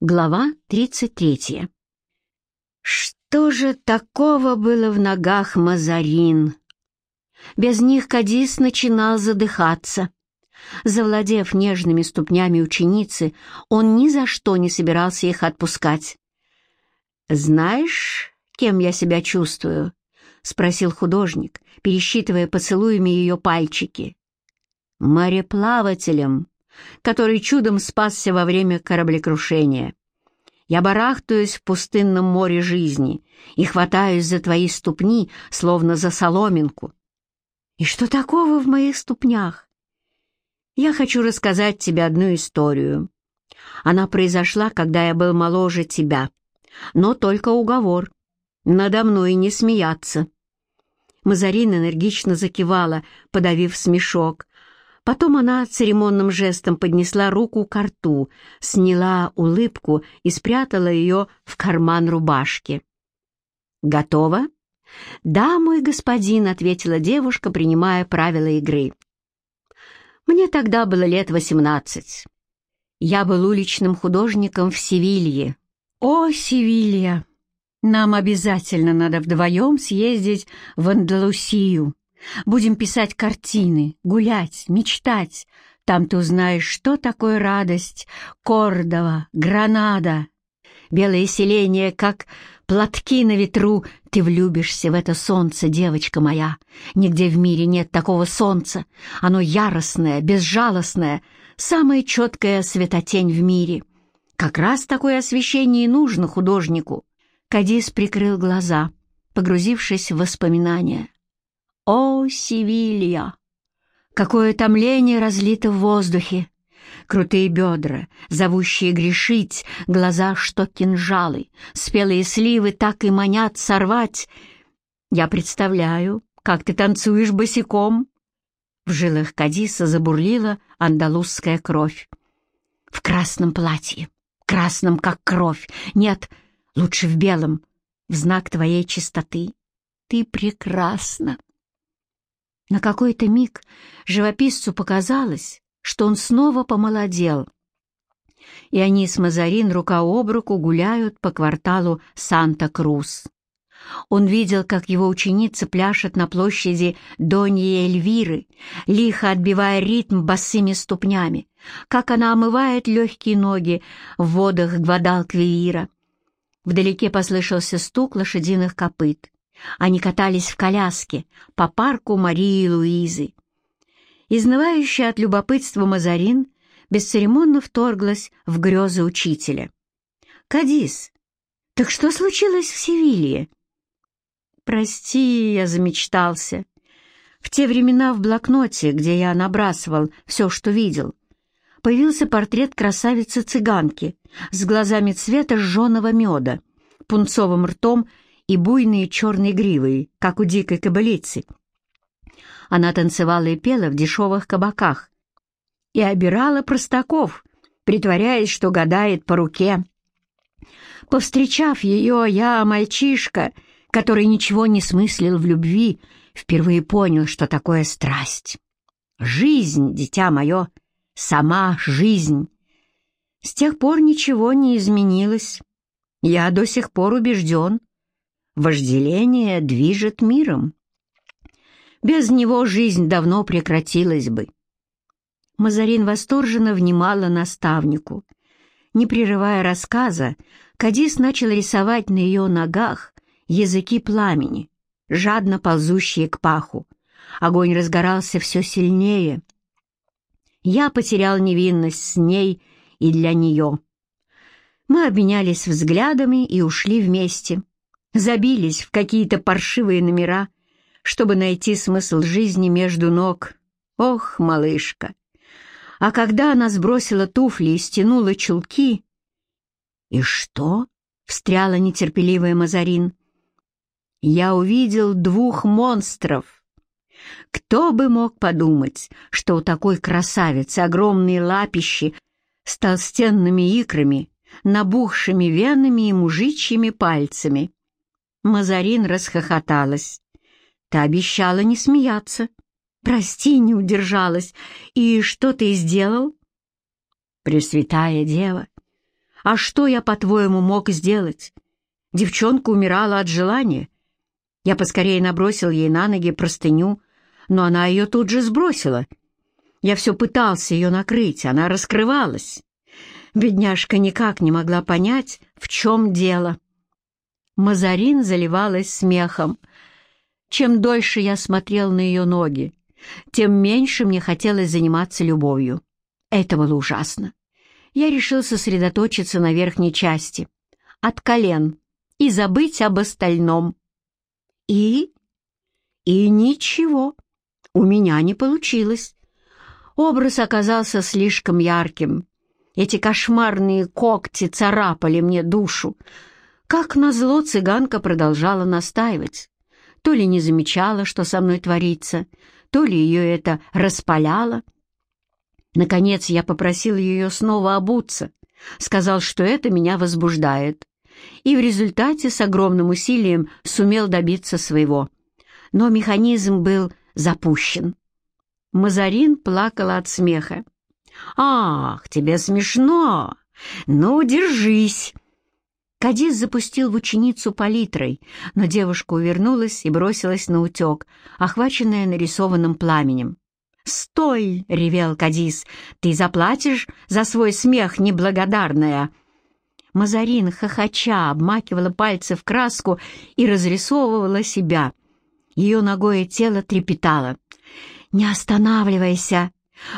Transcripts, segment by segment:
Глава 33. Что же такого было в ногах Мазарин? Без них Кадис начинал задыхаться. Завладев нежными ступнями ученицы, он ни за что не собирался их отпускать. «Знаешь, кем я себя чувствую?» — спросил художник, пересчитывая поцелуями ее пальчики. «Мореплавателем», который чудом спасся во время кораблекрушения. Я барахтаюсь в пустынном море жизни и хватаюсь за твои ступни, словно за соломинку. И что такого в моих ступнях? Я хочу рассказать тебе одну историю. Она произошла, когда я был моложе тебя, но только уговор. Надо мной не смеяться. Мазарин энергично закивала, подавив смешок, Потом она церемонным жестом поднесла руку к рту, сняла улыбку и спрятала ее в карман рубашки. «Готово?» «Да, мой господин», — ответила девушка, принимая правила игры. «Мне тогда было лет восемнадцать. Я был уличным художником в Севилье. О, Севилья! Нам обязательно надо вдвоем съездить в Андалусию. Будем писать картины, гулять, мечтать. Там ты узнаешь, что такое радость. Кордова, Гранада. Белое селение, как платки на ветру. Ты влюбишься в это солнце, девочка моя. Нигде в мире нет такого солнца. Оно яростное, безжалостное, самая четкая светотень в мире. Как раз такое освещение и нужно художнику. Кадис прикрыл глаза, погрузившись в воспоминания. О, Севилья! Какое томление разлито в воздухе! Крутые бедра, зовущие грешить, глаза, что кинжалы, спелые сливы так и манят сорвать. Я представляю, как ты танцуешь босиком. В жилах Кадиса забурлила андалузская кровь. В красном платье, красном, как кровь. Нет, лучше в белом, в знак твоей чистоты. Ты прекрасна. На какой-то миг живописцу показалось, что он снова помолодел, и они с Мазарин рука об руку гуляют по кварталу Санта-Крус. Он видел, как его ученица пляшет на площади Доньи Эльвиры, лихо отбивая ритм босыми ступнями, как она омывает легкие ноги в водах Гвадалквиира. Вдалеке послышался стук лошадиных копыт. Они катались в коляске по парку Марии Луизы. Изнывающая от любопытства Мазарин бесцеремонно вторглась в грезы учителя. «Кадис, так что случилось в Севилье?» «Прости, я замечтался. В те времена в блокноте, где я набрасывал все, что видел, появился портрет красавицы-цыганки с глазами цвета жженого меда, пунцовым ртом и буйной черной гривой, как у дикой кобылицы. Она танцевала и пела в дешевых кабаках и обирала простаков, притворяясь, что гадает по руке. Повстречав ее, я, мальчишка, который ничего не смыслил в любви, впервые понял, что такое страсть. Жизнь, дитя мое, сама жизнь. С тех пор ничего не изменилось. Я до сих пор убежден, Вожделение движет миром. Без него жизнь давно прекратилась бы. Мазарин восторженно внимала наставнику. Не прерывая рассказа, Кадис начал рисовать на ее ногах языки пламени, жадно ползущие к паху. Огонь разгорался все сильнее. Я потерял невинность с ней и для нее. Мы обменялись взглядами и ушли вместе забились в какие-то паршивые номера, чтобы найти смысл жизни между ног. Ох, малышка! А когда она сбросила туфли и стянула чулки... «И что?» — встряла нетерпеливая Мазарин. «Я увидел двух монстров. Кто бы мог подумать, что у такой красавицы огромные лапищи с толстенными икрами, набухшими венами и мужичьими пальцами?» Мазарин расхохоталась. «Ты обещала не смеяться. Прости, не удержалась. И что ты сделал?» «Пресвятая Дева, А что я, по-твоему, мог сделать? Девчонка умирала от желания. Я поскорее набросил ей на ноги простыню, но она ее тут же сбросила. Я все пытался ее накрыть, она раскрывалась. Бедняжка никак не могла понять, в чем дело. Мазарин заливалась смехом. Чем дольше я смотрел на ее ноги, тем меньше мне хотелось заниматься любовью. Это было ужасно. Я решил сосредоточиться на верхней части, от колен, и забыть об остальном. И? И ничего. У меня не получилось. Образ оказался слишком ярким. Эти кошмарные когти царапали мне душу. Как назло цыганка продолжала настаивать. То ли не замечала, что со мной творится, то ли ее это распаляло. Наконец я попросил ее снова обуться, сказал, что это меня возбуждает, и в результате с огромным усилием сумел добиться своего. Но механизм был запущен. Мазарин плакала от смеха. «Ах, тебе смешно! Ну, держись!» Кадис запустил в ученицу палитрой, но девушка увернулась и бросилась на утек, охваченная нарисованным пламенем. «Стой!» — ревел Кадис. «Ты заплатишь за свой смех, неблагодарная!» Мазарин, хохоча, обмакивала пальцы в краску и разрисовывала себя. Ее ногое тело трепетало. «Не останавливайся!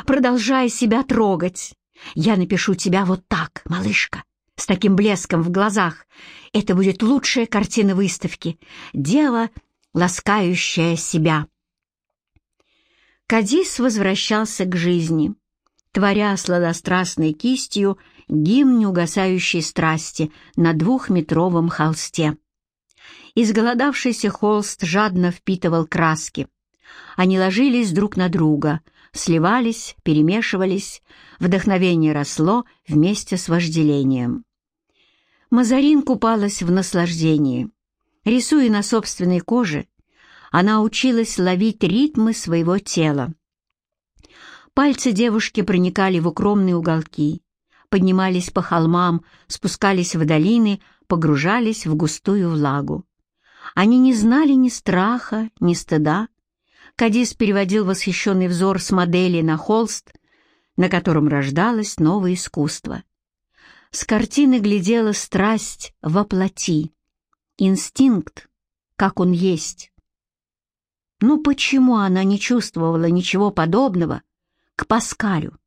Продолжай себя трогать! Я напишу тебя вот так, малышка, с таким блеском в глазах. Это будет лучшая картина выставки. Дева, ласкающая себя». Кадис возвращался к жизни, творя сладострастной кистью гимн неугасающей страсти на двухметровом холсте. Изголодавшийся холст жадно впитывал краски. Они ложились друг на друга, сливались, перемешивались, вдохновение росло вместе с вожделением. Мазарин купалась в наслаждении. Рисуя на собственной коже, она училась ловить ритмы своего тела. Пальцы девушки проникали в укромные уголки, поднимались по холмам, спускались в долины, погружались в густую влагу. Они не знали ни страха, ни стыда. Кадис переводил восхищенный взор с модели на холст, на котором рождалось новое искусство. С картины глядела страсть во плоти, инстинкт, как он есть. Ну почему она не чувствовала ничего подобного к Паскалю?